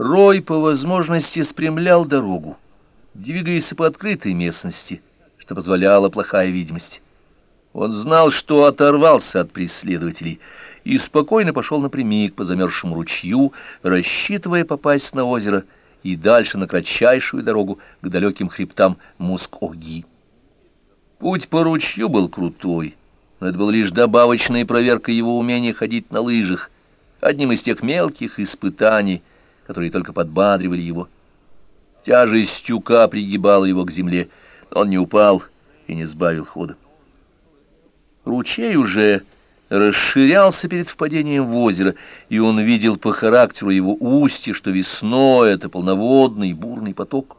Рой по возможности спрямлял дорогу, двигаясь по открытой местности, что позволяла плохая видимость. Он знал, что оторвался от преследователей, и спокойно пошел напрямик по замерзшему ручью, рассчитывая попасть на озеро и дальше на кратчайшую дорогу к далеким хребтам Муск-Оги. Путь по ручью был крутой, но это была лишь добавочная проверка его умения ходить на лыжах, одним из тех мелких испытаний, которые только подбадривали его. Тяжесть тюка пригибала его к земле, но он не упал и не сбавил хода. Ручей уже расширялся перед впадением в озеро, и он видел по характеру его устья, что весной это полноводный бурный поток.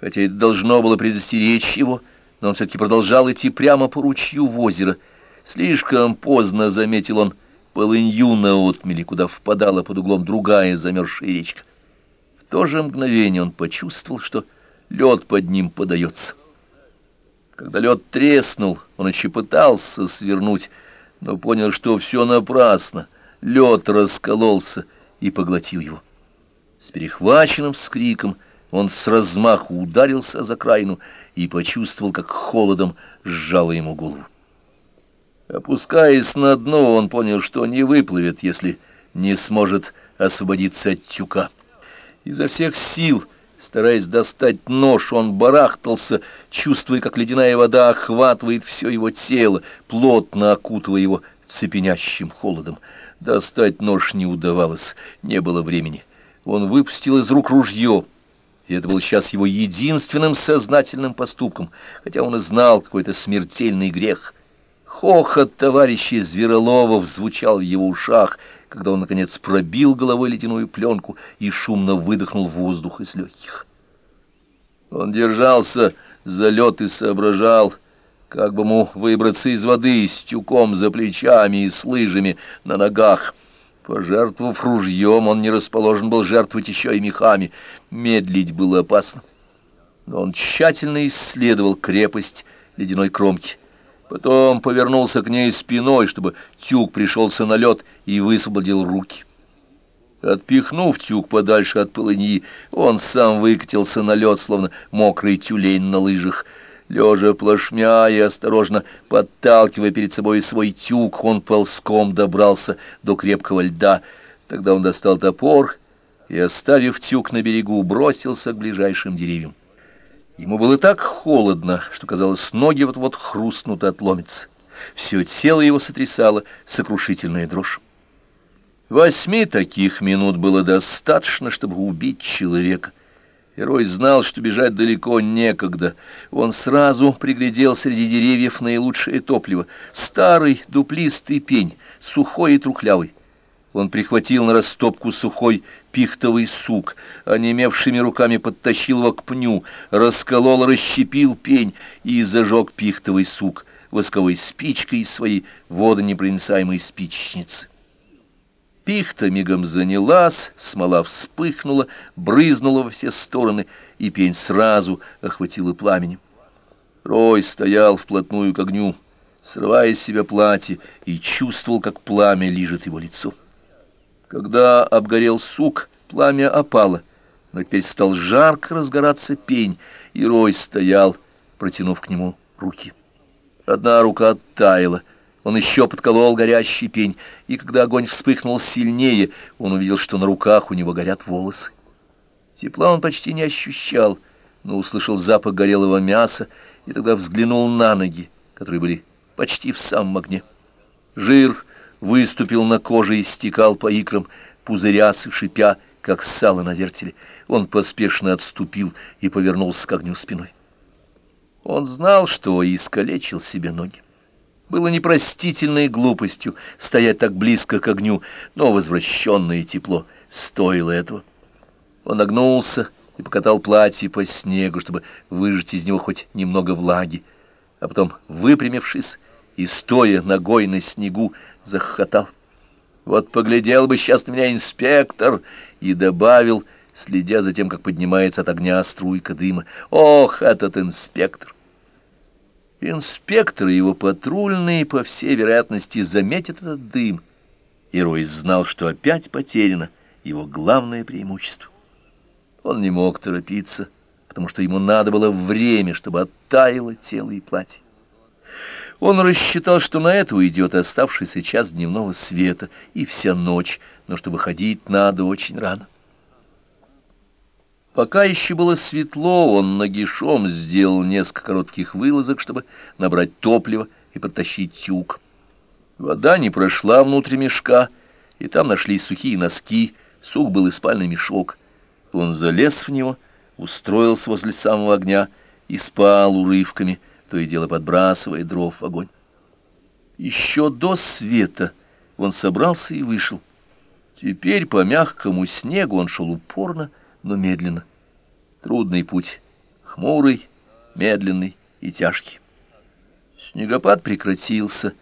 Хотя это должно было предостеречь его, но он все-таки продолжал идти прямо по ручью в озеро. Слишком поздно заметил он полынью на отмели, куда впадала под углом другая замерзшая речка. В то же мгновение он почувствовал, что лед под ним подается. Когда лед треснул, он еще пытался свернуть, но понял, что все напрасно. Лед раскололся и поглотил его. С перехваченным скриком он с размаху ударился за крайну и почувствовал, как холодом сжало ему голову. Опускаясь на дно, он понял, что не выплывет, если не сможет освободиться от тюка. Изо всех сил Стараясь достать нож, он барахтался, чувствуя, как ледяная вода охватывает все его тело, плотно окутывая его цепенящим холодом. Достать нож не удавалось, не было времени. Он выпустил из рук ружье, и это был сейчас его единственным сознательным поступком, хотя он и знал какой-то смертельный грех. Хохот товарища Зверолова звучал в его ушах — когда он, наконец, пробил головой ледяную пленку и шумно выдохнул воздух из легких. Он держался за лед и соображал, как бы ему выбраться из воды с тюком за плечами и с лыжами на ногах. Пожертвовав ружьем, он не расположен был жертвовать еще и мехами. Медлить было опасно. Но он тщательно исследовал крепость ледяной кромки. Потом повернулся к ней спиной, чтобы тюк пришелся на лед и высвободил руки. Отпихнув тюк подальше от полыньи, он сам выкатился на лед, словно мокрый тюлень на лыжах. Лежа плашмя и осторожно подталкивая перед собой свой тюк, он ползком добрался до крепкого льда. Тогда он достал топор и, оставив тюк на берегу, бросился к ближайшим деревьям. Ему было так холодно, что, казалось, ноги вот-вот хрустнут и отломятся. Все тело его сотрясало сокрушительная дрожь. Восьми таких минут было достаточно, чтобы убить человека. Герой знал, что бежать далеко некогда. Он сразу приглядел среди деревьев наилучшее топливо. Старый дуплистый пень, сухой и трухлявый. Он прихватил на растопку сухой пихтовый сук, онемевшими руками подтащил его к пню, расколол, расщепил пень и зажег пихтовый сук восковой спичкой из своей водонепроницаемой спичницы. Пихта мигом занялась, смола вспыхнула, брызнула во все стороны, и пень сразу охватила пламенем. Рой стоял вплотную к огню, срывая с себя платье, и чувствовал, как пламя лижет его лицо. Когда обгорел сук, пламя опало, но теперь стал жарко разгораться пень, и Рой стоял, протянув к нему руки. Одна рука оттаяла, он еще подколол горящий пень, и когда огонь вспыхнул сильнее, он увидел, что на руках у него горят волосы. Тепла он почти не ощущал, но услышал запах горелого мяса, и тогда взглянул на ноги, которые были почти в самом огне. Жир выступил на коже и стекал по икрам, пузырясь и шипя, как сало на вертеле. Он поспешно отступил и повернулся к огню спиной. Он знал, что искалечил себе ноги. Было непростительной глупостью стоять так близко к огню, но возвращенное тепло стоило этого. Он нагнулся и покатал платье по снегу, чтобы выжать из него хоть немного влаги, а потом, выпрямившись и стоя ногой на снегу, захохотал. «Вот поглядел бы сейчас на меня инспектор!» и добавил, следя за тем, как поднимается от огня струйка дыма. «Ох, этот инспектор!» Инспектор и его патрульные, по всей вероятности, заметят этот дым. И Рой знал, что опять потеряно его главное преимущество. Он не мог торопиться, потому что ему надо было время, чтобы оттаяло тело и платье. Он рассчитал, что на это уйдет оставшийся час дневного света и вся ночь, но что выходить надо очень рано. Пока еще было светло, он нагишом сделал несколько коротких вылазок, чтобы набрать топливо и протащить тюк. Вода не прошла внутрь мешка, и там нашлись сухие носки, сух был и спальный мешок. Он залез в него, устроился возле самого огня и спал урывками, то и дело подбрасывая дров в огонь. Еще до света он собрался и вышел. Теперь по мягкому снегу он шел упорно, но медленно. Трудный путь, хмурый, медленный и тяжкий. Снегопад прекратился,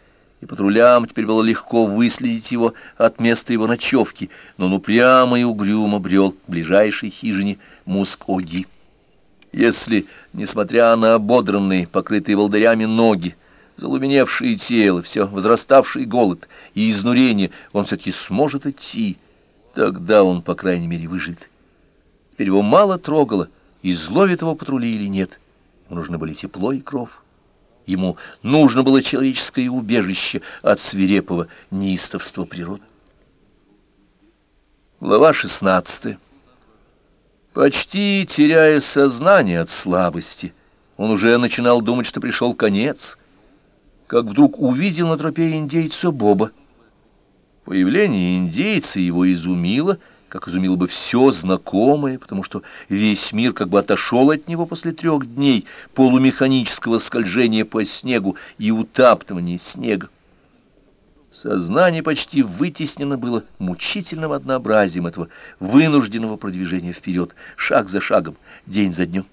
и патрулям теперь было легко выследить его от места его ночевки, но он упрямо и угрюмо брел к ближайшей хижине Мускоги. Если, несмотря на ободранные, покрытые волдырями ноги, залуменевшие тело, все возраставший голод и изнурение, он все-таки сможет идти, тогда он, по крайней мере, выживет. Теперь его мало трогало, изловит его патрули или нет. Ему нужны были тепло и кров. Ему нужно было человеческое убежище от свирепого неистовства природы. Глава 16. Почти теряя сознание от слабости, он уже начинал думать, что пришел конец, как вдруг увидел на тропе индейца Боба. Появление индейца его изумило, как изумило бы все знакомое, потому что весь мир как бы отошел от него после трех дней полумеханического скольжения по снегу и утаптывания снега. Сознание почти вытеснено было мучительным однообразием этого вынужденного продвижения вперед, шаг за шагом, день за днем.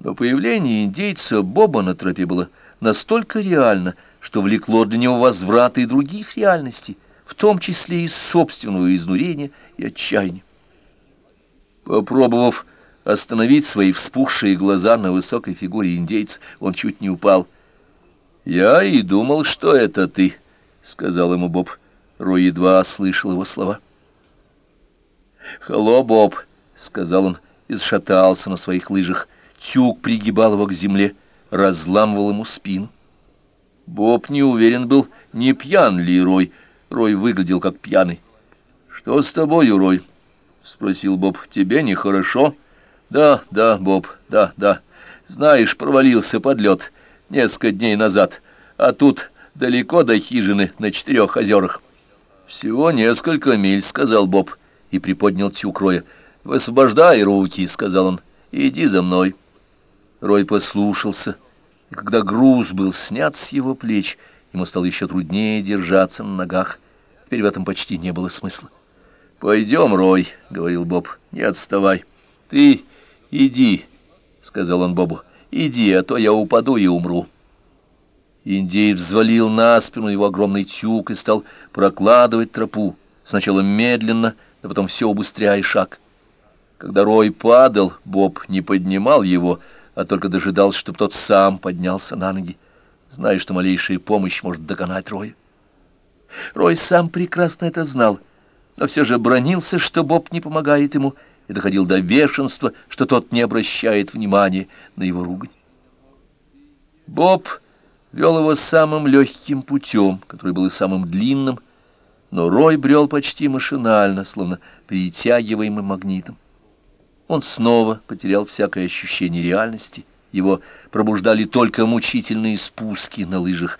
Но появление индейца Боба на тропе было настолько реально, что влекло для него возврата и других реальностей, в том числе и собственного изнурения и отчаяния. Попробовав остановить свои вспухшие глаза на высокой фигуре индейца, он чуть не упал. «Я и думал, что это ты», — сказал ему Боб. Рой едва слышал его слова. «Халло, Боб», — сказал он и сшатался на своих лыжах. Тюк пригибал его к земле, разламывал ему спину. Боб не уверен был, не пьян ли Рой, — Рой выглядел как пьяный. «Что с тобой, Рой?» — спросил Боб. «Тебе нехорошо?» «Да, да, Боб, да, да. Знаешь, провалился под лед несколько дней назад, а тут далеко до хижины на четырех озерах». «Всего несколько миль», — сказал Боб и приподнял тюк Роя. «Высвобождай руки», — сказал он. «Иди за мной». Рой послушался, и когда груз был снят с его плеч, — Ему стало еще труднее держаться на ногах. Теперь в этом почти не было смысла. «Пойдем, Рой», — говорил Боб, — «не отставай». «Ты иди», — сказал он Бобу, — «иди, а то я упаду и умру». Индей взвалил на спину его огромный тюк и стал прокладывать тропу, сначала медленно, а потом все убыстряя шаг. Когда Рой падал, Боб не поднимал его, а только дожидался, чтобы тот сам поднялся на ноги зная, что малейшая помощь может догнать Роя. Рой сам прекрасно это знал, но все же бронился, что Боб не помогает ему, и доходил до бешенства, что тот не обращает внимания на его ругань. Боб вел его самым легким путем, который был и самым длинным, но Рой брел почти машинально, словно притягиваемый магнитом. Он снова потерял всякое ощущение реальности его пробуждали только мучительные спуски на лыжах.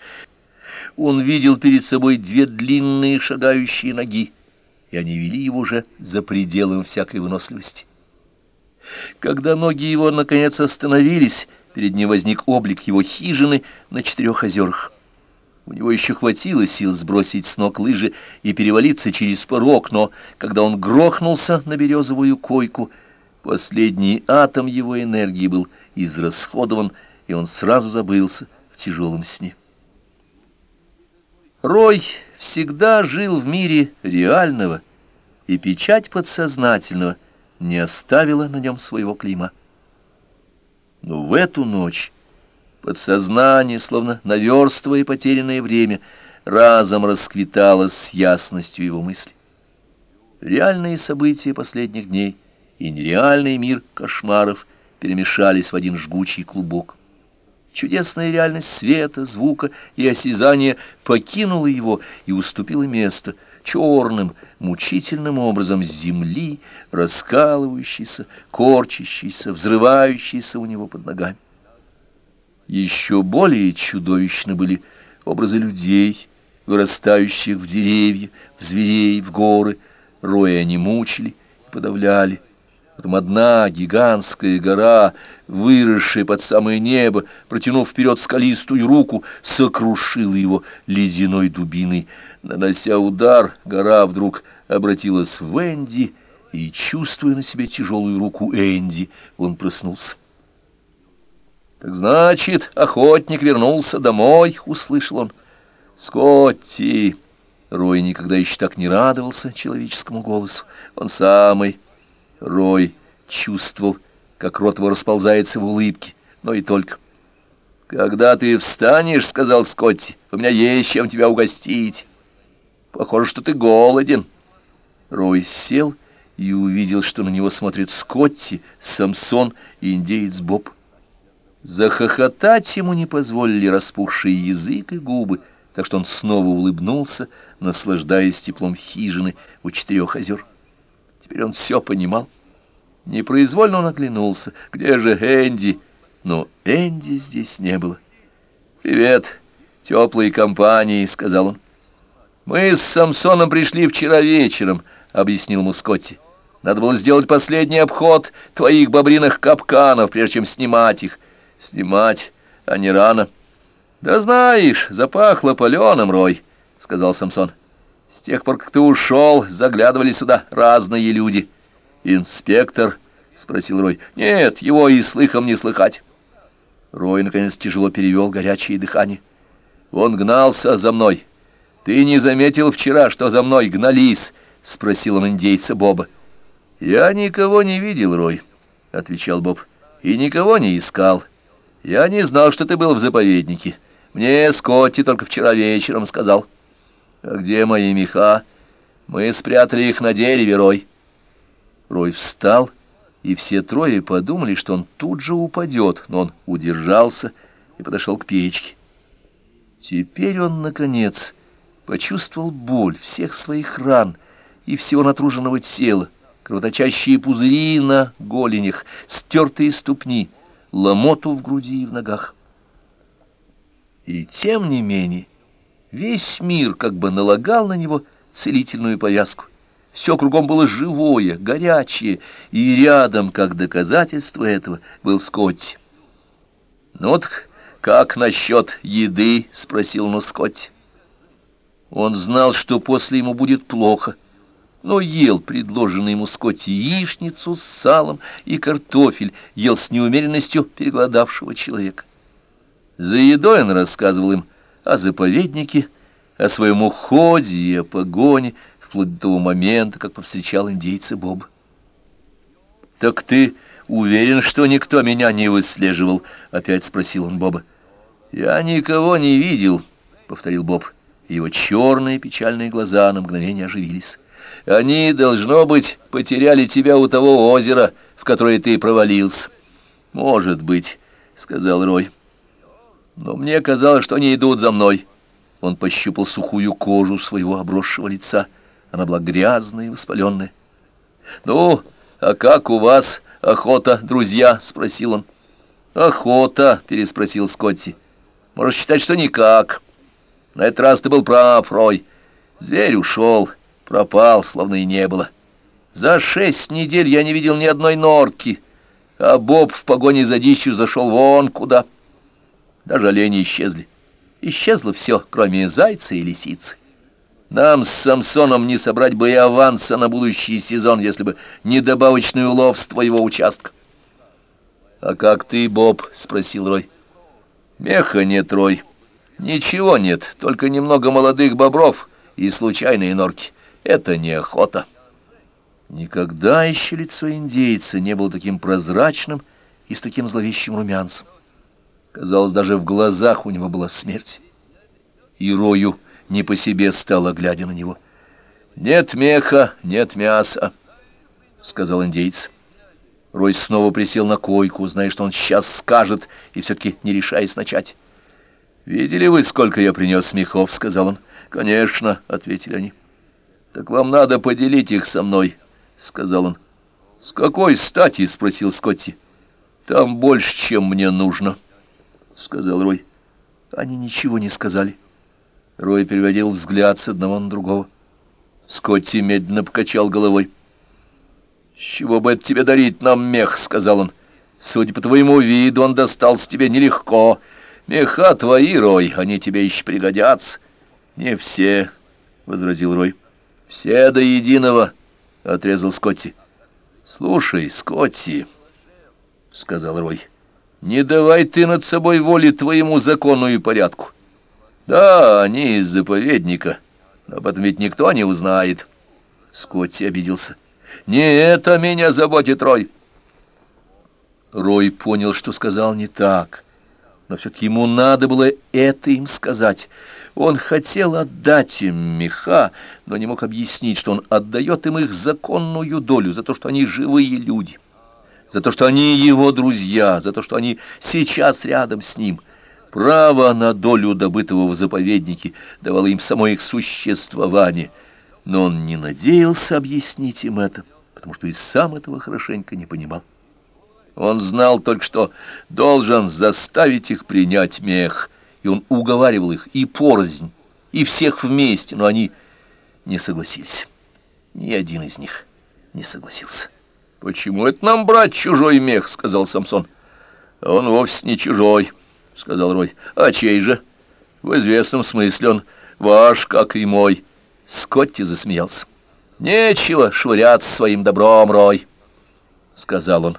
Он видел перед собой две длинные шагающие ноги, и они вели его уже за пределом всякой выносливости. Когда ноги его, наконец, остановились, перед ним возник облик его хижины на четырех озерах. У него еще хватило сил сбросить с ног лыжи и перевалиться через порог, но когда он грохнулся на березовую койку, последний атом его энергии был — израсходован, и он сразу забылся в тяжелом сне. Рой всегда жил в мире реального, и печать подсознательного не оставила на нем своего клима. Но в эту ночь подсознание, словно наверстывая потерянное время, разом расквитало с ясностью его мысли. Реальные события последних дней и нереальный мир кошмаров перемешались в один жгучий клубок. Чудесная реальность света, звука и осязания покинула его и уступила место черным, мучительным образом земли, раскалывающейся, корчащейся, взрывающейся у него под ногами. Еще более чудовищны были образы людей, вырастающих в деревья, в зверей, в горы. Роя они мучили и подавляли. Потом одна гигантская гора, выросшая под самое небо, протянув вперед скалистую руку, сокрушила его ледяной дубиной. Нанося удар, гора вдруг обратилась в Энди, и, чувствуя на себе тяжелую руку Энди, он проснулся. «Так значит, охотник вернулся домой», — услышал он. «Скотти!» Рой никогда еще так не радовался человеческому голосу. Он самый... Рой чувствовал, как рот его расползается в улыбке, но и только. «Когда ты встанешь, — сказал Скотти, — у меня есть чем тебя угостить. Похоже, что ты голоден». Рой сел и увидел, что на него смотрит Скотти, Самсон и индеец Боб. Захохотать ему не позволили распухший язык и губы, так что он снова улыбнулся, наслаждаясь теплом хижины у четырех озер. Теперь он все понимал. Непроизвольно он оглянулся. Где же Энди? Но Энди здесь не было. «Привет, теплой компании», — сказал он. «Мы с Самсоном пришли вчера вечером», — объяснил ему Скотти. «Надо было сделать последний обход твоих бобриных капканов, прежде чем снимать их». «Снимать, а не рано». «Да знаешь, запахло паленым, Рой», — сказал Самсон. С тех пор, как ты ушел, заглядывали сюда разные люди. Инспектор? — спросил Рой. Нет, его и слыхом не слыхать. Рой, наконец, тяжело перевел горячее дыхание. Он гнался за мной. Ты не заметил вчера, что за мной гнались? — спросил он индейца Боба. Я никого не видел, Рой, — отвечал Боб. И никого не искал. Я не знал, что ты был в заповеднике. Мне Скотти только вчера вечером сказал. — «А где мои меха? Мы спрятали их на дереве, Рой». Рой встал, и все трое подумали, что он тут же упадет, но он удержался и подошел к печке. Теперь он, наконец, почувствовал боль всех своих ран и всего натруженного тела, кровоточащие пузыри на голенях, стертые ступни, ломоту в груди и в ногах. И тем не менее Весь мир как бы налагал на него целительную повязку. Все кругом было живое, горячее, и рядом, как доказательство этого, был Скотти. «Ну вот как насчет еды?» — спросил он Скотти. Он знал, что после ему будет плохо, но ел предложенный ему Скотти яичницу с салом и картофель, ел с неумеренностью переголодавшего человека. За едой он рассказывал им о заповеднике, о своем уходе и о погоне, вплоть до того момента, как повстречал индейца Боб. «Так ты уверен, что никто меня не выслеживал?» — опять спросил он Боба. «Я никого не видел», — повторил Боб. Его черные печальные глаза на мгновение оживились. «Они, должно быть, потеряли тебя у того озера, в которое ты провалился». «Может быть», — сказал Рой но мне казалось, что они идут за мной. Он пощупал сухую кожу своего обросшего лица. Она была грязная и воспаленная. «Ну, а как у вас охота, друзья?» — спросил он. «Охота?» — переспросил Скотти. «Можешь считать, что никак. На этот раз ты был прав, Рой. Зверь ушел, пропал, словно и не было. За шесть недель я не видел ни одной норки, а Боб в погоне за дичью зашел вон куда». Даже олени исчезли. Исчезло все, кроме зайца и лисицы. Нам с Самсоном не собрать бы и аванса на будущий сезон, если бы не добавочный улов с твоего участка. — А как ты, Боб? — спросил Рой. — Меха нет, Рой. Ничего нет, только немного молодых бобров и случайные норки. Это не охота. Никогда еще лицо индейца не было таким прозрачным и с таким зловещим румянцем. Казалось, даже в глазах у него была смерть. И Рою не по себе стало, глядя на него. «Нет меха, нет мяса», — сказал индейец. Рой снова присел на койку, зная, что он сейчас скажет, и все-таки не решаясь начать. «Видели вы, сколько я принес мехов?» — сказал он. «Конечно», — ответили они. «Так вам надо поделить их со мной», — сказал он. «С какой стати?» — спросил Скотти. «Там больше, чем мне нужно», — сказал Рой. Они ничего не сказали. Рой переводил взгляд с одного на другого. Скотти медленно покачал головой. «С чего бы это тебе дарить нам мех?» — сказал он. «Судя по твоему виду, он достался тебе нелегко. Меха твои, Рой, они тебе еще пригодятся». «Не все», — возразил Рой. «Все до единого», — отрезал Скотти. «Слушай, Скотти», — сказал Рой, — «не давай ты над собой воли твоему закону и порядку. Да, они из заповедника, но об этом ведь никто не узнает». Скотти обиделся. «Не это меня заботит, Рой». Рой понял, что сказал не так, но все-таки ему надо было это им сказать — он хотел отдать им меха, но не мог объяснить, что он отдает им их законную долю за то, что они живые люди, за то, что они его друзья, за то, что они сейчас рядом с ним. Право на долю добытого в заповеднике давало им само их существование, но он не надеялся объяснить им это, потому что и сам этого хорошенько не понимал. Он знал только, что должен заставить их принять мех — и он уговаривал их и порознь, и всех вместе, но они не согласились. Ни один из них не согласился. «Почему это нам брать чужой мех?» — сказал Самсон. «Он вовсе не чужой», — сказал Рой. «А чей же?» «В известном смысле он ваш, как и мой». Скотти засмеялся. «Нечего швыряться своим добром, Рой», — сказал он.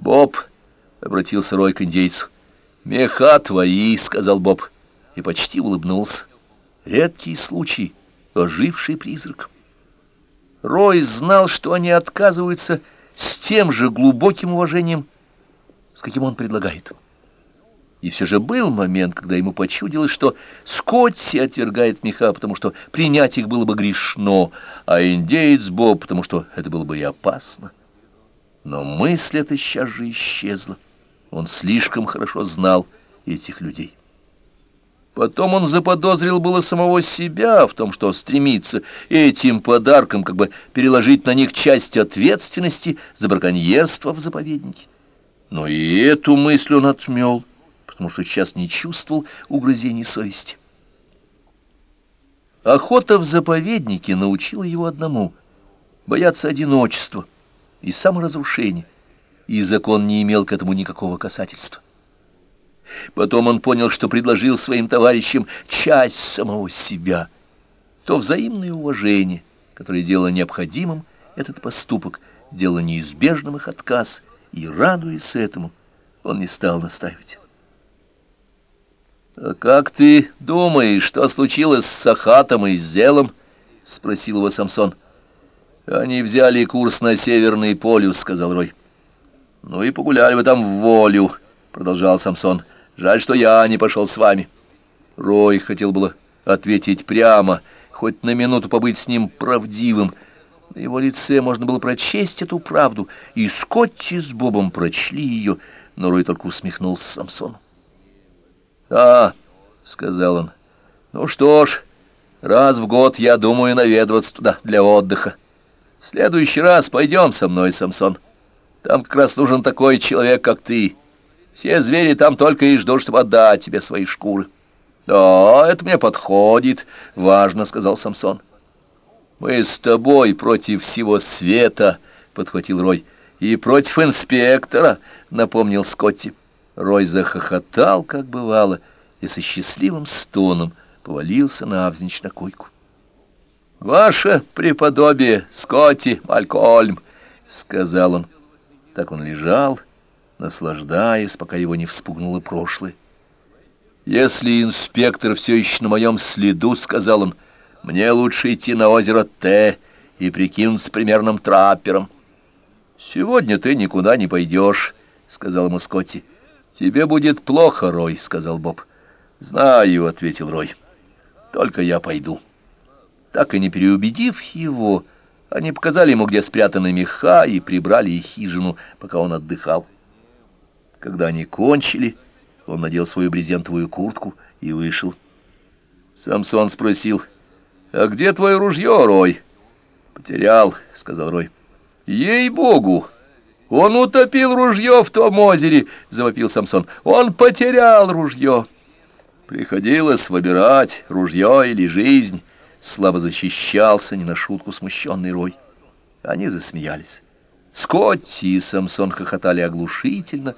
«Боб», — обратился Рой к индейцу, — «Меха твои», — сказал Боб, и почти улыбнулся. Редкий случай, оживший призрак. Рой знал, что они отказываются с тем же глубоким уважением, с каким он предлагает. И все же был момент, когда ему почудилось, что Скотти отвергает меха, потому что принять их было бы грешно, а индеец Боб, потому что это было бы и опасно. Но мысль эта сейчас же исчезла. Он слишком хорошо знал этих людей. Потом он заподозрил было самого себя в том, что стремится этим подарком как бы переложить на них часть ответственности за браконьерство в заповеднике. Но и эту мысль он отмел, потому что сейчас не чувствовал угрызений совести. Охота в заповеднике научила его одному — бояться одиночества и саморазрушения и закон не имел к этому никакого касательства. Потом он понял, что предложил своим товарищам часть самого себя, то взаимное уважение, которое делало необходимым этот поступок, делало неизбежным их отказ, и, радуясь этому, он не стал настаивать. «А как ты думаешь, что случилось с Сахатом и с Зелом?» — спросил его Самсон. «Они взяли курс на Северный полюс», — сказал Рой. «Ну и погуляли вы там в волю», — продолжал Самсон. «Жаль, что я не пошел с вами». Рой хотел было ответить прямо, хоть на минуту побыть с ним правдивым. На его лице можно было прочесть эту правду, и Скотти с Бобом прочли ее, но Рой только усмехнулся Самсону. «А», — сказал он, — «ну что ж, раз в год я думаю наведываться туда для отдыха. В следующий раз пойдем со мной, Самсон». Там как раз нужен такой человек, как ты. Все звери там только и ждут, чтобы отдать тебе свои шкуры. Да, это мне подходит, важно, сказал Самсон. Мы с тобой против всего света, подхватил Рой. И против инспектора, напомнил Скотти. Рой захохотал, как бывало, и со счастливым стоном повалился навзничь на койку. «Ваше преподобие, Скотти Малькольм», — сказал он, — так он лежал, наслаждаясь, пока его не вспугнуло прошлое. «Если инспектор все еще на моем следу, — сказал он, — мне лучше идти на озеро Т и прикинуться примерным траппером». «Сегодня ты никуда не пойдешь», — сказал ему Скотти. «Тебе будет плохо, Рой», — сказал Боб. «Знаю», — ответил Рой. «Только я пойду». Так и не переубедив его, они показали ему, где спрятаны меха, и прибрали их хижину, пока он отдыхал. Когда они кончили, он надел свою брезентовую куртку и вышел. Самсон спросил, «А где твое ружье, Рой?» «Потерял», — сказал Рой. «Ей-богу! Он утопил ружье в том озере!» — завопил Самсон. «Он потерял ружье!» Приходилось выбирать, ружье или жизнь. Слабо защищался, не на шутку смущенный Рой. Они засмеялись. Скотти и Самсон хохотали оглушительно,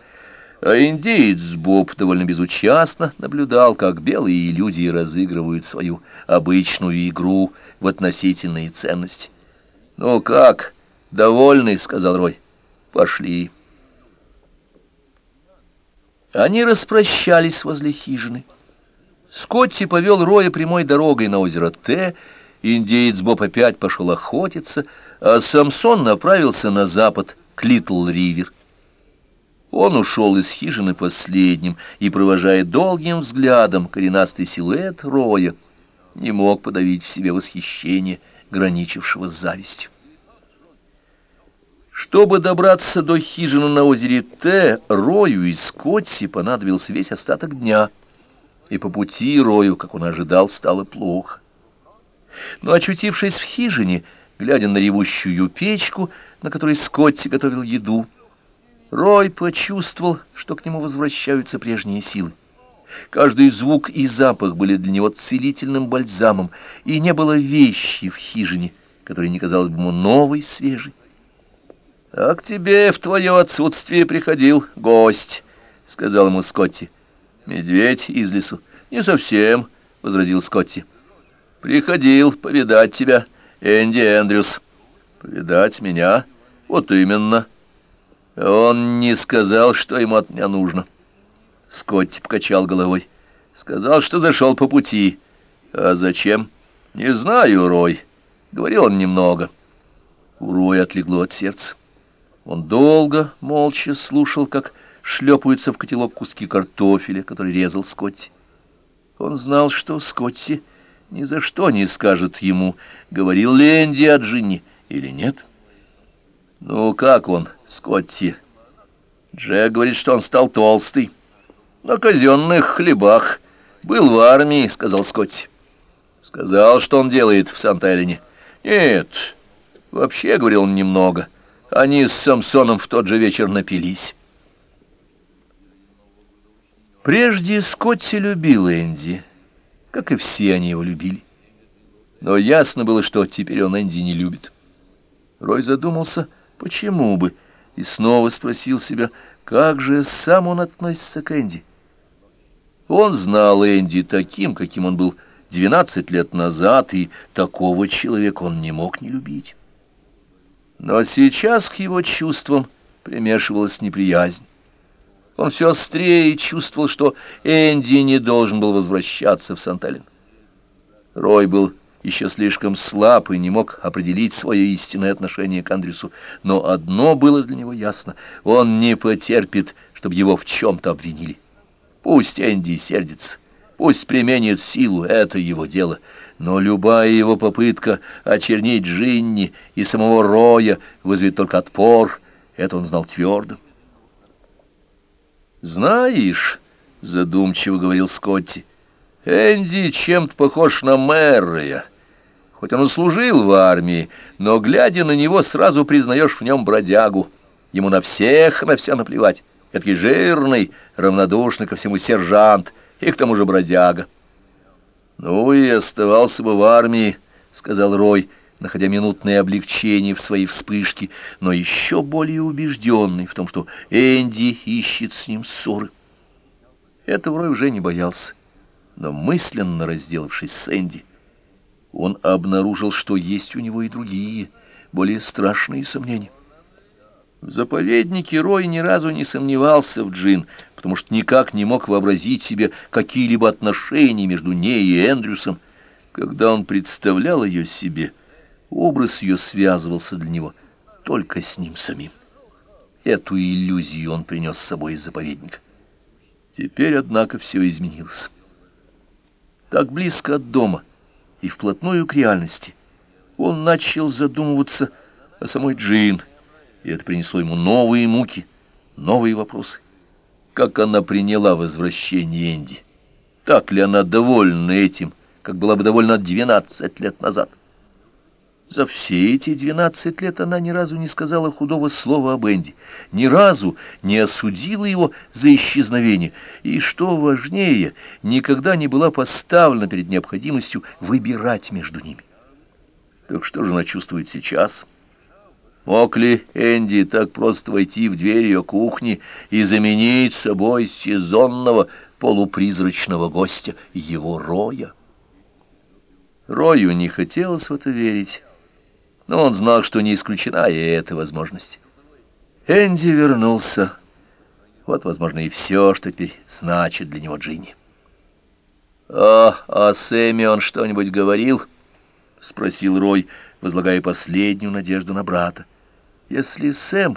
а индеец Боб довольно безучастно наблюдал, как белые люди разыгрывают свою обычную игру в относительные ценности. «Ну как, довольный?» — сказал Рой. «Пошли». Они распрощались возле хижины. Скотти повел Роя прямой дорогой на озеро Т, индеец Боб опять пошел охотиться, а Самсон направился на запад к Литл-Ривер. Он ушел из хижины последним и, провожая долгим взглядом коренастый силуэт Роя, не мог подавить в себе восхищение, граничившего с завистью. Чтобы добраться до хижины на озере Т, Рою и Скотти понадобился весь остаток дня, и по пути Рою, как он ожидал, стало плохо. Но, очутившись в хижине, глядя на ревущую печку, на которой Скотти готовил еду, Рой почувствовал, что к нему возвращаются прежние силы. Каждый звук и запах были для него целительным бальзамом, и не было вещи в хижине, которая не казалась бы ему новой, свежей. — А к тебе в твое отсутствие приходил гость, — сказал ему Скотти. — Медведь из лесу. — Не совсем, — возразил Скотти. — Приходил повидать тебя, Энди Эндрюс. — Повидать меня? Вот именно. — он не сказал, что ему от меня нужно. Скотти покачал головой. Сказал, что зашел по пути. А зачем? Не знаю, Рой. Говорил он немного. У Роя отлегло от сердца. Он долго, молча слушал, как шлепаются в котелок куски картофеля, который резал Скотти. Он знал, что Скотти ни за что не скажет ему, говорил ли Энди о Джинни или нет. — «Ну, как он, Скотти?» Джек говорит, что он стал толстый. «На казенных хлебах. Был в армии», — сказал Скотти. «Сказал, что он делает в Санта-Элене?» «Нет, вообще, — говорил он, — немного. Они с Самсоном в тот же вечер напились». Прежде Скотти любил Энди, как и все они его любили. Но ясно было, что теперь он Энди не любит. Рой задумался — Почему бы? И снова спросил себя, как же сам он относится к Энди. Он знал Энди таким, каким он был двенадцать лет назад, и такого человека он не мог не любить. Но сейчас к его чувствам примешивалась неприязнь. Он все острее чувствовал, что Энди не должен был возвращаться в Санталин. Рой был еще слишком слаб и не мог определить свое истинное отношение к Андрюсу, но одно было для него ясно — он не потерпит, чтобы его в чем-то обвинили. Пусть Энди сердится, пусть применит силу, это его дело, но любая его попытка очернить Джинни и самого Роя вызовет только отпор, это он знал твердо. «Знаешь», — задумчиво говорил Скотти, — Энди чем-то похож на Мэррея. Хоть он и служил в армии, но, глядя на него, сразу признаешь в нем бродягу. Ему на всех на все наплевать. Эдакий жирный, равнодушный ко всему сержант и к тому же бродяга. «Ну и оставался бы в армии», — сказал Рой, находя минутное облегчение в своей вспышке, но еще более убежденный в том, что Энди ищет с ним ссоры. Этого Рой уже не боялся, но мысленно разделавшись с Энди, он обнаружил, что есть у него и другие, более страшные сомнения. В заповеднике Рой ни разу не сомневался в Джин, потому что никак не мог вообразить себе какие-либо отношения между ней и Эндрюсом. Когда он представлял ее себе, образ ее связывался для него только с ним самим. Эту иллюзию он принес с собой из заповедника. Теперь, однако, все изменилось. Так близко от дома — и вплотную к реальности. Он начал задумываться о самой Джин, и это принесло ему новые муки, новые вопросы. Как она приняла возвращение Энди? Так ли она довольна этим, как была бы довольна 12 лет назад? За все эти двенадцать лет она ни разу не сказала худого слова об Энди, ни разу не осудила его за исчезновение, и, что важнее, никогда не была поставлена перед необходимостью выбирать между ними. Так что же она чувствует сейчас? Мог ли Энди так просто войти в дверь ее кухни и заменить собой сезонного полупризрачного гостя его Роя? Рою не хотелось в это верить но он знал, что не исключена и эта возможность. Энди вернулся. Вот, возможно, и все, что теперь значит для него Джинни. «А о Сэме он что-нибудь говорил?» — спросил Рой, возлагая последнюю надежду на брата. «Если Сэм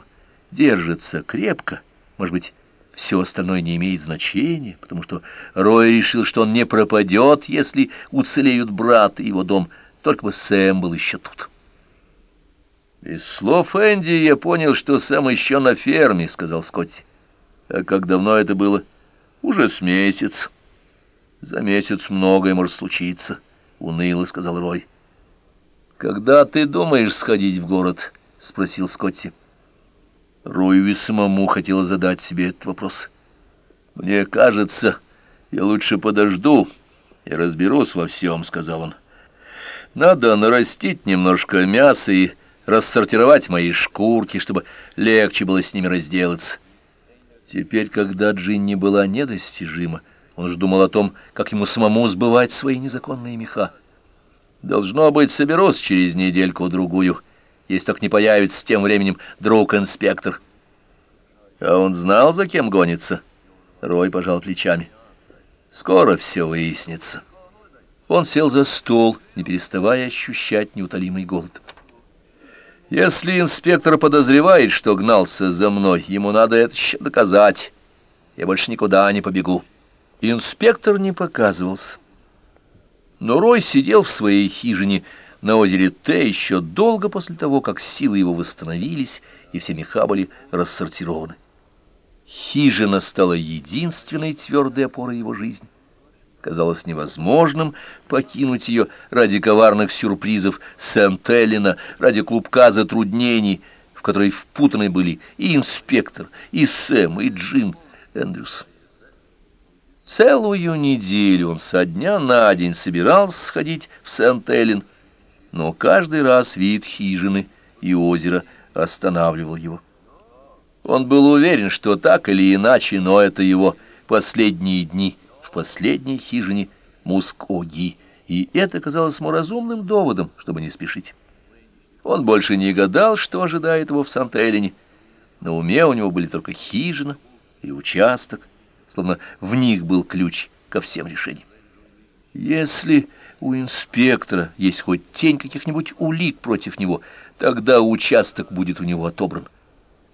держится крепко, может быть, все остальное не имеет значения, потому что Рой решил, что он не пропадет, если уцелеют брат и его дом, только бы Сэм был еще тут». «Из слов Энди я понял, что сам еще на ферме», — сказал Скотти. «А как давно это было?» «Уже с месяц». «За месяц многое может случиться», — уныло сказал Рой. «Когда ты думаешь сходить в город?» — спросил Скотти. Рою и самому хотелось задать себе этот вопрос. «Мне кажется, я лучше подожду и разберусь во всем», — сказал он. «Надо нарастить немножко мяса и...» рассортировать мои шкурки, чтобы легче было с ними разделаться. Теперь, когда Джинни была недостижима, он же думал о том, как ему самому сбывать свои незаконные меха. Должно быть, соберусь через недельку-другую, если так не появится тем временем друг-инспектор. А он знал, за кем гонится. Рой пожал плечами. Скоро все выяснится. Он сел за стол, не переставая ощущать неутолимый голод. Если инспектор подозревает, что гнался за мной, ему надо это еще доказать. Я больше никуда не побегу. Инспектор не показывался. Но Рой сидел в своей хижине на озере Т еще долго после того, как силы его восстановились, и все меха были рассортированы. Хижина стала единственной твердой опорой его жизни. Казалось невозможным покинуть ее ради коварных сюрпризов Сент-Эллина, ради клубка затруднений, в которые впутаны были и инспектор, и Сэм, и Джим Эндрюс. Целую неделю он со дня на день собирался сходить в Сент-Эллин, но каждый раз вид хижины и озера останавливал его. Он был уверен, что так или иначе, но это его последние дни — последней хижине Муск-Оги, и это казалось ему разумным доводом, чтобы не спешить. Он больше не гадал, что ожидает его в Санта-Элине. На уме у него были только хижина и участок, словно в них был ключ ко всем решениям. Если у инспектора есть хоть тень каких-нибудь улик против него, тогда участок будет у него отобран.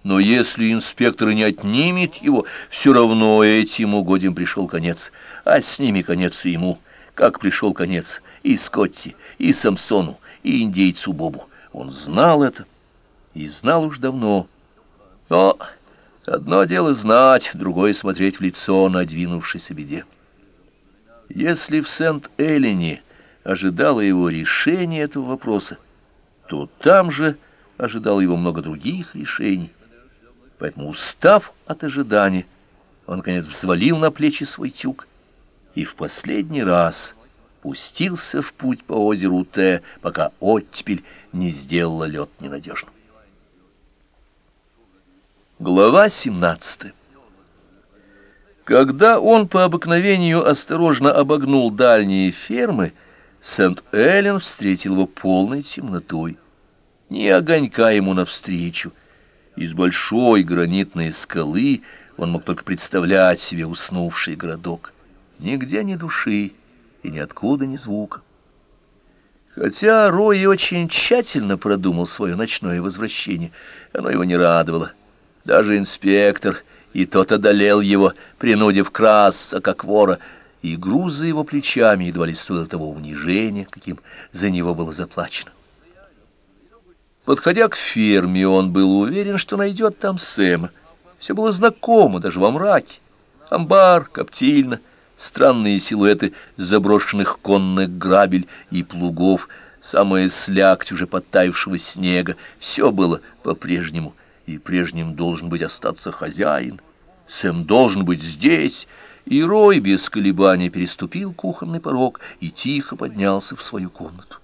Но если инспектор не отнимет его, все равно этим угодьям пришел конец, а с ними конец и ему, как пришел конец и Скотти, и Самсону, и индейцу Бобу. Он знал это и знал уж давно. Но одно дело знать, другое смотреть в лицо надвинувшейся беде. Если в Сент-Эллене ожидало его решение этого вопроса, то там же ожидало его много других решений. Поэтому, устав от ожидания, он, наконец, взвалил на плечи свой тюк и в последний раз пустился в путь по озеру Т, пока оттепель не сделала лед ненадежным. Глава 17 Когда он по обыкновению осторожно обогнул дальние фермы, Сент-Эллен встретил его полной темнотой. Ни огонька ему навстречу, из большой гранитной скалы он мог только представлять себе уснувший городок. Нигде ни души и ниоткуда ни звука. Хотя Рой очень тщательно продумал свое ночное возвращение, оно его не радовало. Даже инспектор и тот одолел его, принудив красться, как вора, и груз за его плечами едва ли стоил того унижения, каким за него было заплачено. Подходя к ферме, он был уверен, что найдет там Сэма. Все было знакомо, даже во мраке. Амбар, коптильна, странные силуэты заброшенных конных грабель и плугов, самая слякоть уже подтаявшего снега. Все было по-прежнему, и прежним должен быть остаться хозяин. Сэм должен быть здесь, и Рой без колебаний переступил кухонный порог и тихо поднялся в свою комнату.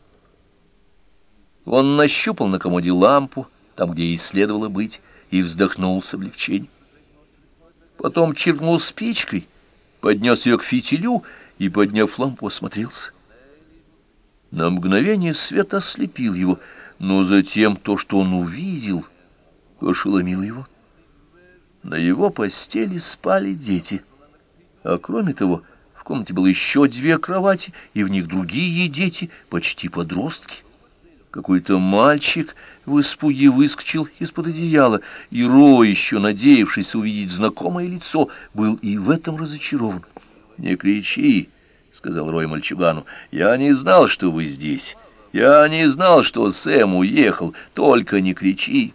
Он нащупал на комоде лампу, там, где ей следовало быть, и вздохнул с облегчением. Потом чиркнул спичкой, поднес ее к фитилю и, подняв лампу, осмотрелся. На мгновение свет ослепил его, но затем то, что он увидел, ошеломило его. На его постели спали дети, а кроме того, в комнате было еще две кровати, и в них другие дети, почти подростки. Какой-то мальчик в испуге выскочил из-под одеяла, и Рой, еще надеявшийся увидеть знакомое лицо, был и в этом разочарован. «Не кричи», — сказал Рой мальчугану, — «я не знал, что вы здесь. Я не знал, что Сэм уехал, только не кричи».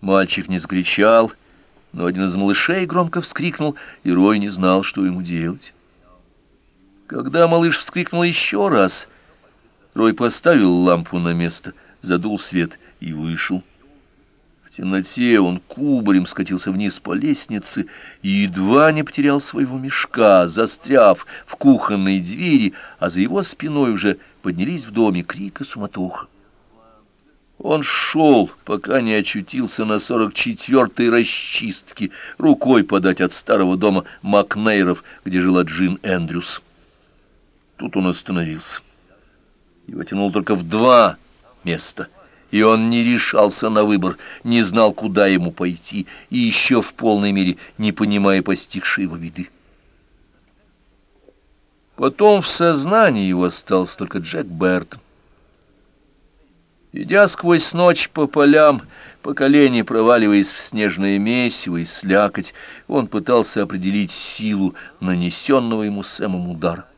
Мальчик не закричал, но один из малышей громко вскрикнул, и Рой не знал, что ему делать. Когда малыш вскрикнул еще раз — Рой поставил лампу на место, задул свет и вышел. В темноте он кубарем скатился вниз по лестнице и едва не потерял своего мешка, застряв в кухонной двери, а за его спиной уже поднялись в доме крик и суматоха. Он шел, пока не очутился на сорок четвертой расчистке, рукой подать от старого дома Макнейров, где жила Джин Эндрюс. Тут он остановился. Его тянуло только в два места, и он не решался на выбор, не знал, куда ему пойти, и еще в полной мере не понимая постигшей его беды. Потом в сознании его остался только Джек Бертон. Идя сквозь ночь по полям, по колени проваливаясь в снежное месиво и слякоть, он пытался определить силу нанесенного ему Сэмом удара.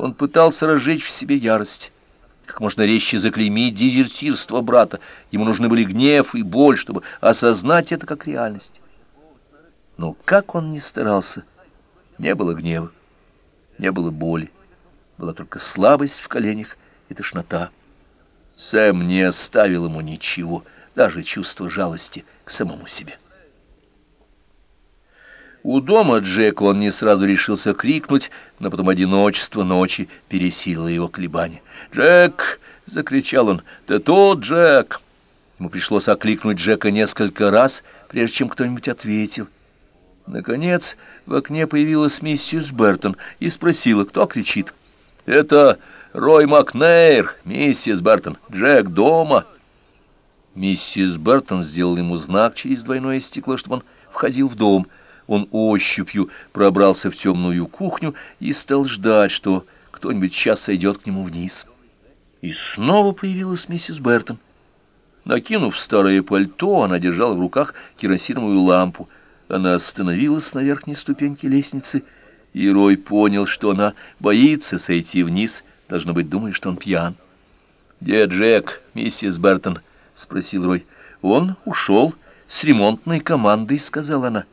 Он пытался разжечь в себе ярость, как можно резче заклеймить дезертирство брата. Ему нужны были гнев и боль, чтобы осознать это как реальность. Но как он ни старался, не было гнева, не было боли. Была только слабость в коленях и тошнота. Сэм не оставил ему ничего, даже чувство жалости к самому себе. У дома Джека он не сразу решился крикнуть, но потом одиночество ночи пересилило его колебания. «Джек!» — закричал он. «Ты тут, Джек!» Ему пришлось окликнуть Джека несколько раз, прежде чем кто-нибудь ответил. Наконец в окне появилась миссис Бертон и спросила, кто кричит. «Это Рой Макнейр, миссис Бертон. Джек дома?» Миссис Бертон сделала ему знак через двойное стекло, чтобы он входил в дом — он ощупью пробрался в темную кухню и стал ждать, что кто-нибудь сейчас сойдет к нему вниз. И снова появилась миссис Бертон. Накинув старое пальто, она держала в руках керосиновую лампу. Она остановилась на верхней ступеньке лестницы, и Рой понял, что она боится сойти вниз, должно быть, думает, что он пьян. «Где Джек, миссис Бертон?» — спросил Рой. «Он ушел с ремонтной командой», — сказала она.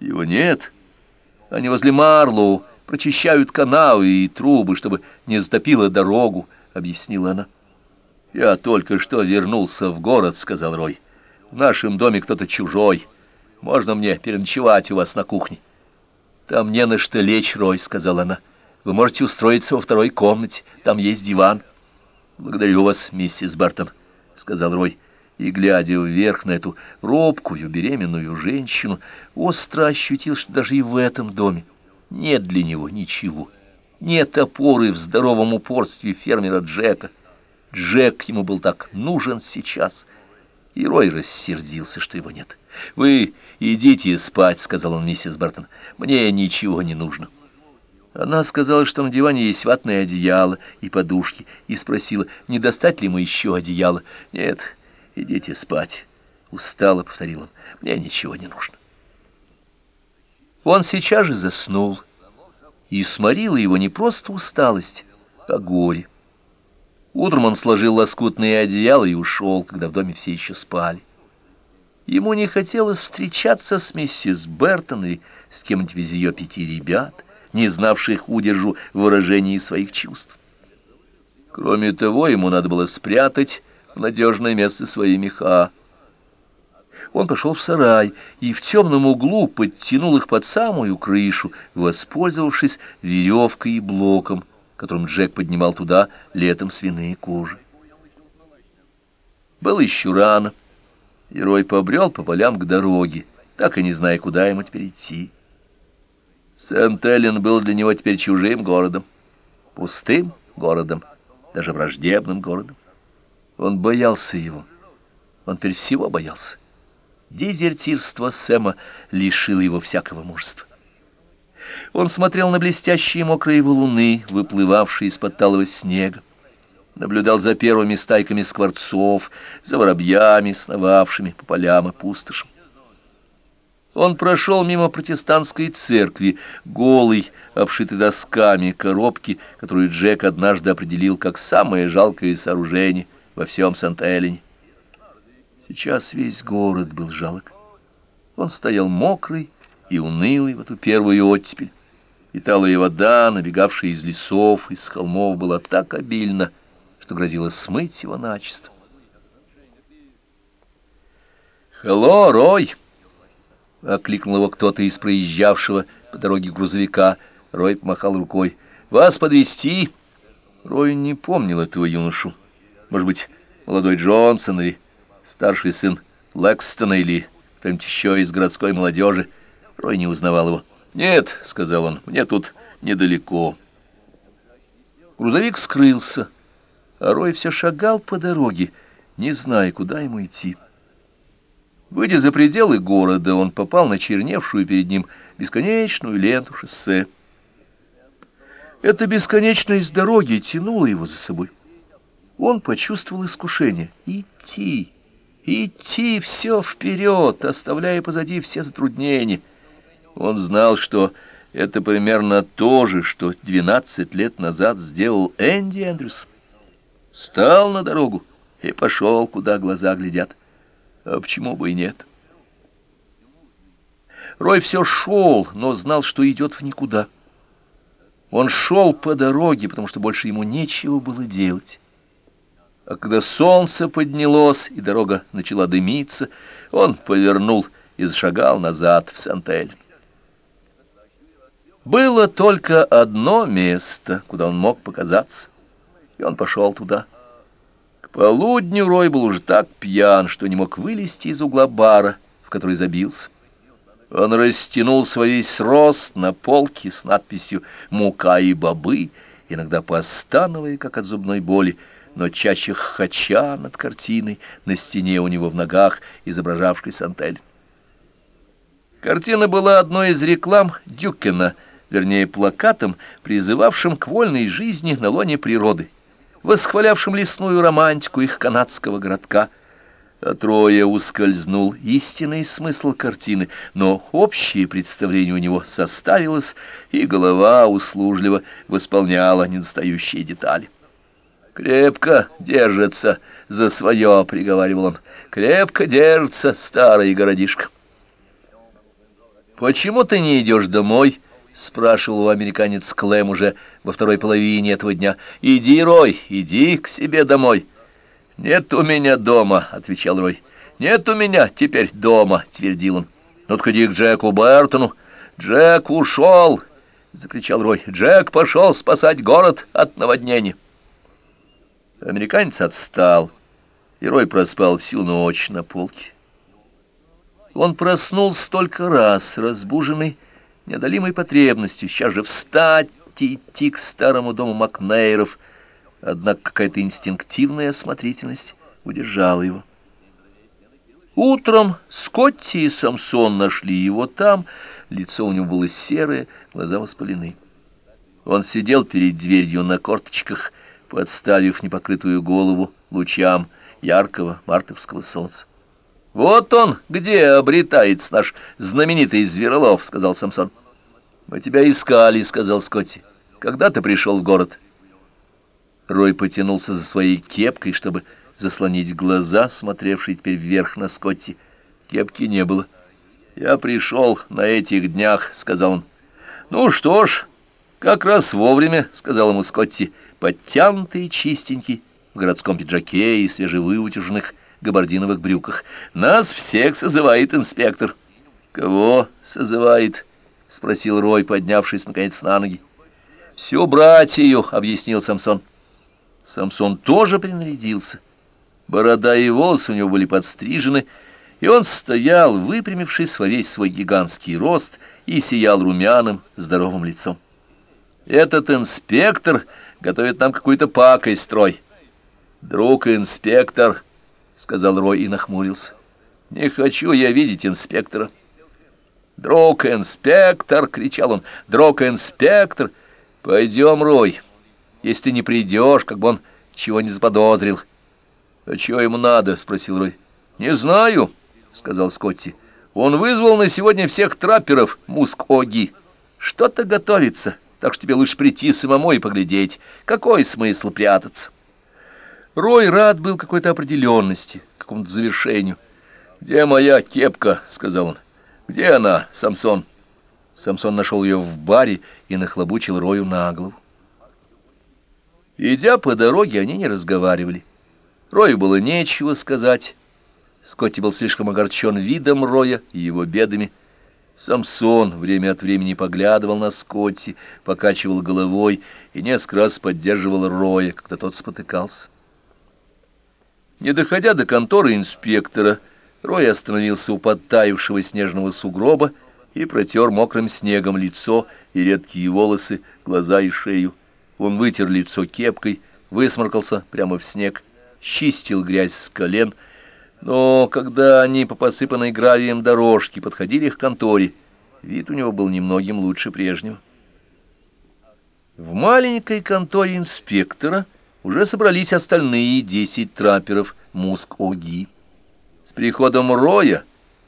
Его нет. Они возле Марлоу прочищают канавы и трубы, чтобы не затопило дорогу, — объяснила она. «Я только что вернулся в город», — сказал Рой. «В нашем доме кто-то чужой. Можно мне переночевать у вас на кухне?» «Там не на что лечь, Рой», — сказала она. «Вы можете устроиться во второй комнате. Там есть диван». «Благодарю вас, миссис Бартон», — сказал Рой и, глядя вверх на эту робкую беременную женщину, остро ощутил, что даже и в этом доме нет для него ничего. Нет опоры в здоровом упорстве фермера Джека. Джек ему был так нужен сейчас. И Рой рассердился, что его нет. «Вы идите спать», — сказал он миссис Бартон. «Мне ничего не нужно». Она сказала, что на диване есть ватное одеяло и подушки, и спросила, не достать ли ему еще одеяло. «Нет, «Идите спать», — устало повторил он, — «мне ничего не нужно». Он сейчас же заснул, и сморила его не просто усталость, а горе. Утром он сложил лоскутные одеяла и ушел, когда в доме все еще спали. Ему не хотелось встречаться с миссис Бертон или с кем-нибудь из ее пяти ребят, не знавших удержу в выражении своих чувств. Кроме того, ему надо было спрятать в надежное место свои меха. Он пошел в сарай и в темном углу подтянул их под самую крышу, воспользовавшись веревкой и блоком, которым Джек поднимал туда летом свиные кожи. Было еще рано. Герой побрел по полям к дороге, так и не зная, куда ему теперь идти. Сент-Эллен был для него теперь чужим городом, пустым городом, даже враждебным городом. Он боялся его. Он теперь всего боялся. Дезертирство Сэма лишило его всякого мужества. Он смотрел на блестящие мокрые валуны, выплывавшие из-под талого снега, наблюдал за первыми стайками скворцов, за воробьями, сновавшими по полям и пустошам. Он прошел мимо протестантской церкви, голый, обшитый досками коробки, которую Джек однажды определил как самое жалкое сооружение во всем Сент-Элене. Сейчас весь город был жалок. Он стоял мокрый и унылый в эту первую оттепель, и талая вода, набегавшая из лесов, из холмов, была так обильна, что грозило смыть его начисто. «Хелло, Рой!» — окликнул его кто-то из проезжавшего по дороге грузовика. Рой помахал рукой. «Вас подвести? Рой не помнил этого юношу. Может быть, молодой Джонсон или старший сын Лэкстона или кто-нибудь еще из городской молодежи. Рой не узнавал его. «Нет», — сказал он, — «мне тут недалеко». Грузовик скрылся, а Рой все шагал по дороге, не зная, куда ему идти. Выйдя за пределы города, он попал на черневшую перед ним бесконечную ленту шоссе. Эта бесконечность дороги тянула его за собой. Он почувствовал искушение идти, идти все вперед, оставляя позади все затруднения. Он знал, что это примерно то же, что двенадцать лет назад сделал Энди Эндрюс. Стал на дорогу и пошел, куда глаза глядят. А почему бы и нет? Рой все шел, но знал, что идет в никуда. Он шел по дороге, потому что больше ему нечего было делать. А когда солнце поднялось и дорога начала дымиться, он повернул и зашагал назад в Сантель. Было только одно место, куда он мог показаться, и он пошел туда. К полудню Рой был уже так пьян, что не мог вылезти из угла бара, в который забился. Он растянул свой весь рост на полке с надписью «Мука и бобы», иногда постановая, как от зубной боли, но чаще хача над картиной на стене у него в ногах, изображавшей Сантель. Картина была одной из реклам Дюкена, вернее, плакатом, призывавшим к вольной жизни на лоне природы, восхвалявшим лесную романтику их канадского городка. А трое ускользнул истинный смысл картины, но общее представление у него составилось, и голова услужливо восполняла недостающие детали. «Крепко держится за свое», — приговаривал он. «Крепко держится старый городишко». «Почему ты не идешь домой?» — спрашивал его американец Клэм уже во второй половине этого дня. «Иди, Рой, иди к себе домой». «Нет у меня дома», — отвечал Рой. «Нет у меня теперь дома», — твердил он. «Ну, ходи к Джеку Бертону». «Джек ушел!» — закричал Рой. «Джек пошел спасать город от наводнения». Американец отстал. Герой проспал всю ночь на полке. Он проснулся столько раз, разбуженный неодолимой потребностью, сейчас же встать и идти к старому дому Макнейров, однако какая-то инстинктивная осмотрительность удержала его. Утром Скотти и Самсон нашли его там, лицо у него было серое, глаза воспалены. Он сидел перед дверью на корточках, подставив непокрытую голову лучам яркого мартовского солнца. «Вот он, где обретается наш знаменитый Зверолов», — сказал Самсон. «Мы тебя искали», — сказал Скотти. «Когда ты пришел в город?» Рой потянулся за своей кепкой, чтобы заслонить глаза, смотревшие теперь вверх на Скотти. Кепки не было. «Я пришел на этих днях», — сказал он. «Ну что ж, как раз вовремя», — сказал ему Скотти, подтянутый, чистенький, в городском пиджаке и свежевыутюженных габардиновых брюках. «Нас всех созывает инспектор». «Кого созывает?» — спросил Рой, поднявшись, наконец, на ноги. «Всю братью», — объяснил Самсон. Самсон тоже принарядился. Борода и волосы у него были подстрижены, и он стоял, выпрямившись во весь свой гигантский рост, и сиял румяным, здоровым лицом. «Этот инспектор готовит нам какую-то пакость строй». «Друг инспектор», — сказал Рой и нахмурился. «Не хочу я видеть инспектора». «Друг инспектор!» — кричал он. «Друг инспектор! Пойдем, Рой, если ты не придешь, как бы он чего не заподозрил». «А чего ему надо?» — спросил Рой. «Не знаю», — сказал Скотти. «Он вызвал на сегодня всех трапперов Муск-Оги. Что-то готовится, так что тебе лучше прийти самому и поглядеть. Какой смысл прятаться?» Рой рад был какой-то определенности, какому-то завершению. «Где моя кепка?» — сказал он. «Где она, Самсон?» Самсон нашел ее в баре и нахлобучил Рою на голову. Идя по дороге, они не разговаривали. Рою было нечего сказать. Скотти был слишком огорчен видом Роя и его бедами. Самсон время от времени поглядывал на Скотти, покачивал головой и несколько раз поддерживал Роя, когда тот спотыкался. Не доходя до конторы инспектора, Рой остановился у подтаявшего снежного сугроба и протер мокрым снегом лицо и редкие волосы, глаза и шею. Он вытер лицо кепкой, высморкался прямо в снег, чистил грязь с колен, но когда они по посыпанной гравием дорожке подходили к конторе, вид у него был немногим лучше прежнего. В маленькой конторе инспектора уже собрались остальные десять трапперов Муск-Оги. С приходом Роя,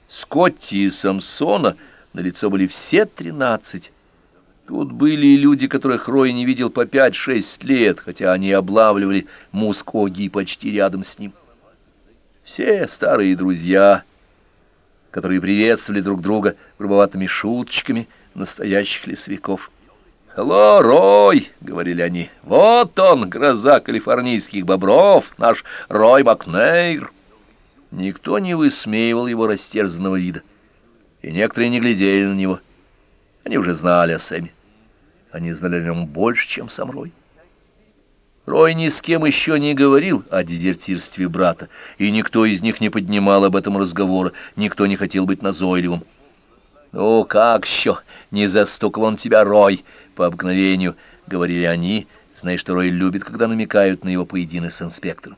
Скотти и Самсона на лицо были все тринадцать. Тут были люди, которых Рой не видел по пять-шесть лет, хотя они облавливали Муск-Оги почти рядом с ним. Все старые друзья, которые приветствовали друг друга грубоватыми шуточками настоящих лесовиков. «Алло, Рой!» — говорили они. «Вот он, гроза калифорнийских бобров, наш Рой Макнейр!» Никто не высмеивал его растерзанного вида, и некоторые не глядели на него. Они уже знали о Сэме. Они знали о нем больше, чем сам Рой. Рой ни с кем еще не говорил о дезертирстве брата, и никто из них не поднимал об этом разговора, никто не хотел быть назойливым. «Ну как еще? Не застукал он тебя, Рой!» по обыкновению, — говорили они, зная, что Рой любит, когда намекают на его поединок с инспектором.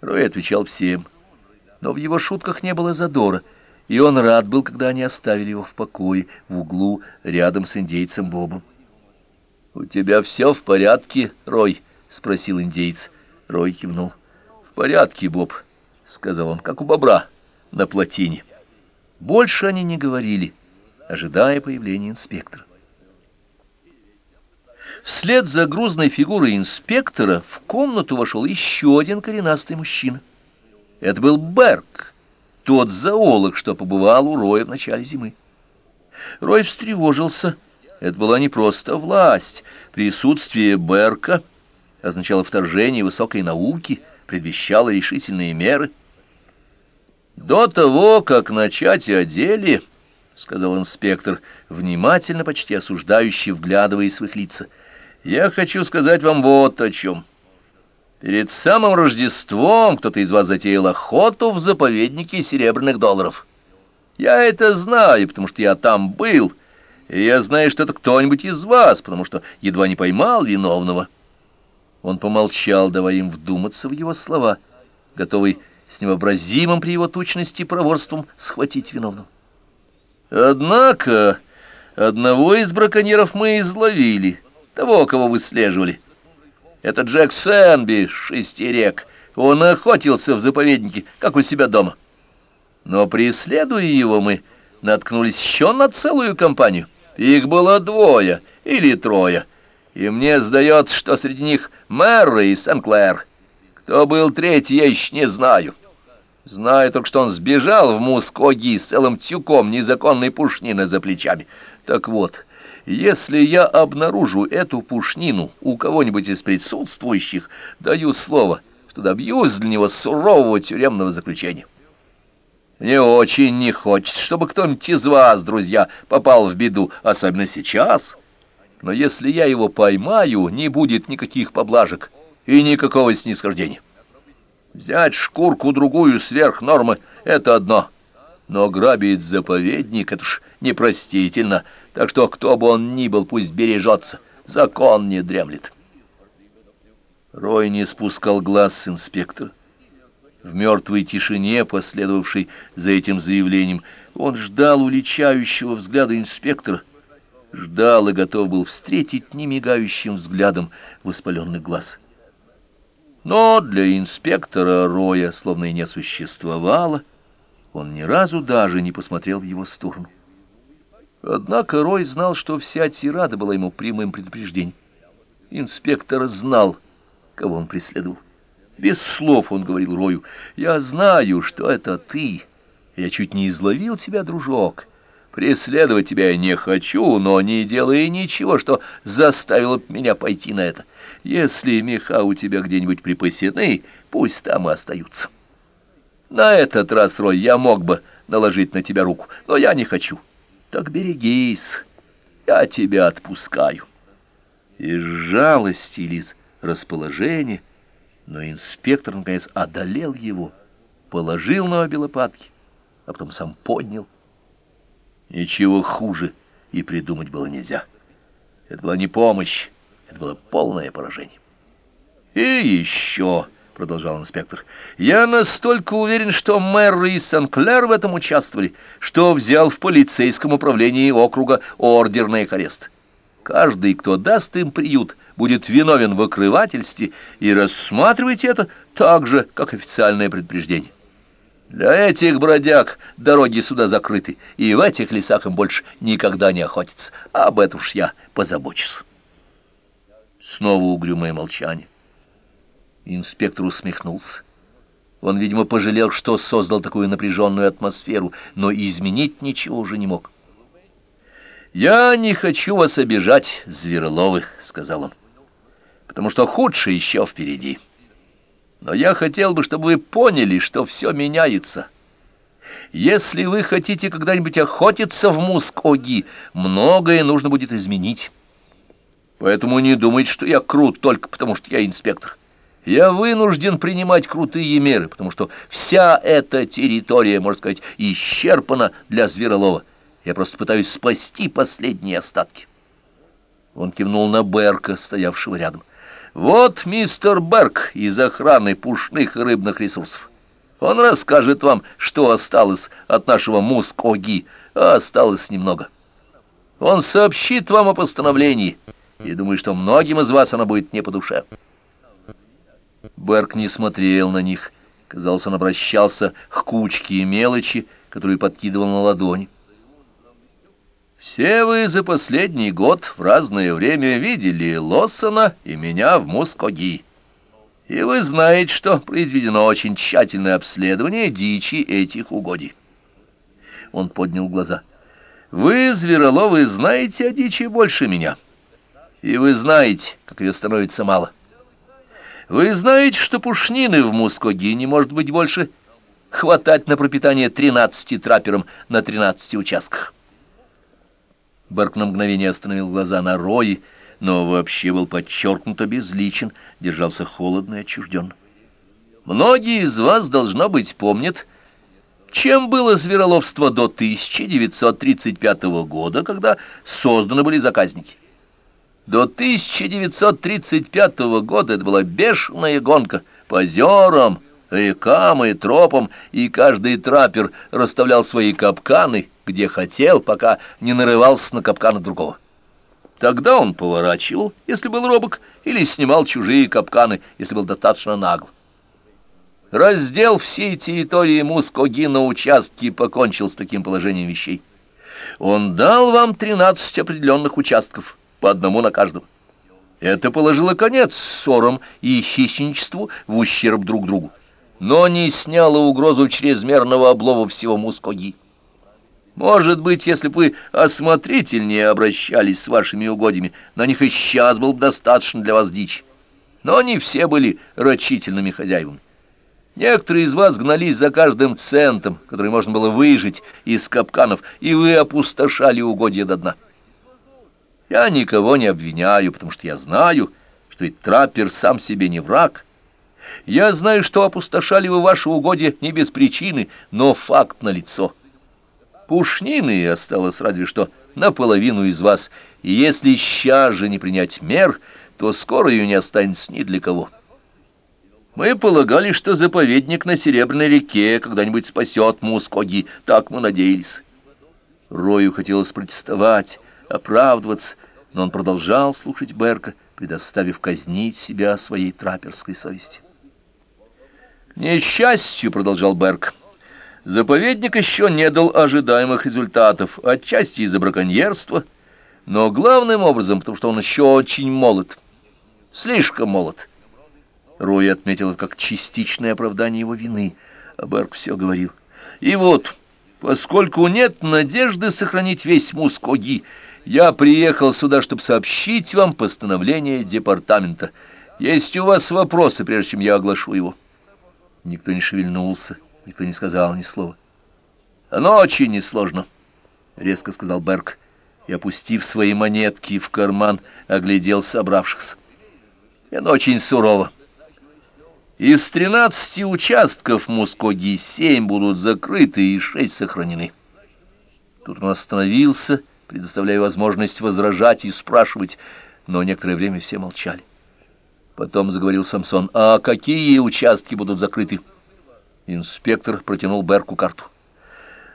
Рой отвечал всем, но в его шутках не было задора, и он рад был, когда они оставили его в покое, в углу, рядом с индейцем Бобом. «У тебя все в порядке, Рой?» — спросил индейец. Рой кивнул. «В порядке, Боб», — сказал он, — «как у бобра на плотине». Больше они не говорили, ожидая появления инспектора. Вслед за грузной фигурой инспектора в комнату вошел еще один коренастый мужчина. Это был Берг, тот зоолог, что побывал у Роя в начале зимы. Рой встревожился. Это была не просто власть. Присутствие Берка означало вторжение высокой науки, предвещало решительные меры. «До того, как начать о деле», — сказал инспектор, внимательно, почти осуждающий, вглядываясь в их лица, — я хочу сказать вам вот о чем. Перед самым Рождеством кто-то из вас затеял охоту в заповеднике серебряных долларов. Я это знаю, потому что я там был, и я знаю, что это кто-нибудь из вас, потому что едва не поймал виновного. Он помолчал, давая им вдуматься в его слова, готовый с невообразимым при его тучности проворством схватить виновного. Однако одного из браконьеров мы изловили — того, кого выслеживали. Это Джек Сэнби, шестерек. Он охотился в заповеднике, как у себя дома. Но преследуя его, мы наткнулись еще на целую компанию. Их было двое или трое, и мне сдается, что среди них Мэр и Сен-Клэр. Кто был третий, я еще не знаю. Знаю только, что он сбежал в Мускоги с целым тюком незаконной пушнины за плечами. Так вот, если я обнаружу эту пушнину у кого-нибудь из присутствующих, даю слово, что добьюсь для него сурового тюремного заключения. Мне очень не хочется, чтобы кто-нибудь из вас, друзья, попал в беду, особенно сейчас. Но если я его поймаю, не будет никаких поблажек и никакого снисхождения. Взять шкурку-другую сверх нормы — это одно, но грабить заповедник — это ж непростительно, так что кто бы он ни был, пусть бережется, закон не дремлет. Рой не спускал глаз с инспектора. В мертвой тишине, последовавшей за этим заявлением, он ждал уличающего взгляда инспектора, ждал и готов был встретить немигающим взглядом воспаленный глаз. Но для инспектора Роя словно и не существовало, он ни разу даже не посмотрел в его сторону. Однако Рой знал, что вся тирада была ему прямым предупреждением. Инспектор знал, кого он преследовал. Без слов он говорил Рою, «Я знаю, что это ты. Я чуть не изловил тебя, дружок. Преследовать тебя я не хочу, но не делай ничего, что заставило меня пойти на это. Если меха у тебя где-нибудь припасены, пусть там и остаются. На этот раз, Рой, я мог бы наложить на тебя руку, но я не хочу. Так берегись, я тебя отпускаю». Из жалости или из расположения но инспектор, наконец, одолел его, положил на обе лопатки, а потом сам поднял. Ничего хуже и придумать было нельзя. Это была не помощь, это было полное поражение. «И еще», — продолжал инспектор, — «я настолько уверен, что мэр и Сен-Клер в этом участвовали, что взял в полицейском управлении округа ордерный арест. Каждый, кто даст им приют, — будет виновен в окрывательстве, и рассматривайте это так же, как официальное предупреждение. Для этих бродяг дороги сюда закрыты, и в этих лесах им больше никогда не охотиться. Об этом уж я позабочусь. Снова угрюмое молчание. Инспектор усмехнулся. Он, видимо, пожалел, что создал такую напряженную атмосферу, но изменить ничего уже не мог. «Я не хочу вас обижать, Звероловы», — сказал он потому что худшее еще впереди. Но я хотел бы, чтобы вы поняли, что все меняется. Если вы хотите когда-нибудь охотиться в Муск-Оги, многое нужно будет изменить. Поэтому не думайте, что я крут только потому, что я инспектор. Я вынужден принимать крутые меры, потому что вся эта территория, можно сказать, исчерпана для Зверолова. Я просто пытаюсь спасти последние остатки. Он кивнул на Берка, стоявшего рядом. Вот мистер Берг из охраны пушных и рыбных ресурсов. Он расскажет вам, что осталось от нашего Мускоги, а осталось немного. Он сообщит вам о постановлении, и думаю, что многим из вас оно будет не по душе. Берг не смотрел на них. Казалось, он обращался к кучке мелочи, которую подкидывал на ладонь. Все вы за последний год в разное время видели Лоссона и меня в Мускоги. И вы знаете, что произведено очень тщательное обследование дичи этих угодий. Он поднял глаза. Вы, звероловы, знаете о дичи больше меня. И вы знаете, как ее становится мало. Вы знаете, что пушнины в Мускоги не может быть больше хватать на пропитание 13 трапперам на 13 участках. Берг на мгновение остановил глаза на Рои, но вообще был подчеркнуто безличен, держался холодно и отчужденно. Многие из вас, должно быть, помнят, чем было звероловство до 1935 года, когда созданы были заказники. До 1935 года это была бешеная гонка по озерам, рекам и тропам, и каждый траппер расставлял свои капканы, где хотел, пока не нарывался на капканы другого. Тогда он поворачивал, если был робок, или снимал чужие капканы, если был достаточно нагл. Раздел всей территории Мускоги на участке покончил с таким положением вещей. Он дал вам тринадцать определенных участков, по одному на каждом. Это положило конец ссорам и хищничеству в ущерб друг другу, но не сняло угрозу чрезмерного облова всего Мускоги. Может быть, если бы вы осмотрительнее обращались с вашими угодьями, на них и сейчас был бы достаточно для вас дичь. Но они все были рачительными хозяевами. Некоторые из вас гнались за каждым центом, который можно было выжить из капканов, и вы опустошали угодья до дна. Я никого не обвиняю, потому что я знаю, что и траппер сам себе не враг. Я знаю, что опустошали вы ваши угодья не без причины, но факт налицо. Пушнины осталось разве что наполовину из вас, и если сейчас же не принять мер, то скоро ее не останется ни для кого». Мы полагали, что заповедник на Серебряной реке когда-нибудь спасет Мускоги. Так мы надеялись. Рою хотелось протестовать, оправдываться, но он продолжал слушать Берка, предоставив казнить себя своей траперской совести. «К несчастью», — продолжал Берк, — «заповедник еще не дал ожидаемых результатов, отчасти из-за браконьерства, но главным образом, потому что он еще очень молод, слишком молод». Рой отметил это как частичное оправдание его вины, а Берг все говорил. «И вот, поскольку нет надежды сохранить весь Мускоги, я приехал сюда, чтобы сообщить вам постановление департамента. Есть у вас вопросы, прежде чем я оглашу его?» Никто не шевельнулся, никто не сказал ни слова. «Оно очень несложно», — резко сказал Берг, и, опустив свои монетки в карман, оглядел собравшихся. «И оно очень сурово. Из 13 участков Мускоги 7 будут закрыты и 6 сохранены. Тут он остановился, предоставляя возможность возражать и спрашивать, но некоторое время все молчали. Потом заговорил Самсон. «А какие участки будут закрыты?» Инспектор протянул Берку карту.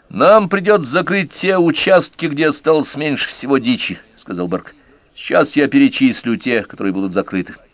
«Нам придется закрыть те участки, где осталось меньше всего дичи», — сказал Берк. «Сейчас я перечислю те, которые будут закрыты».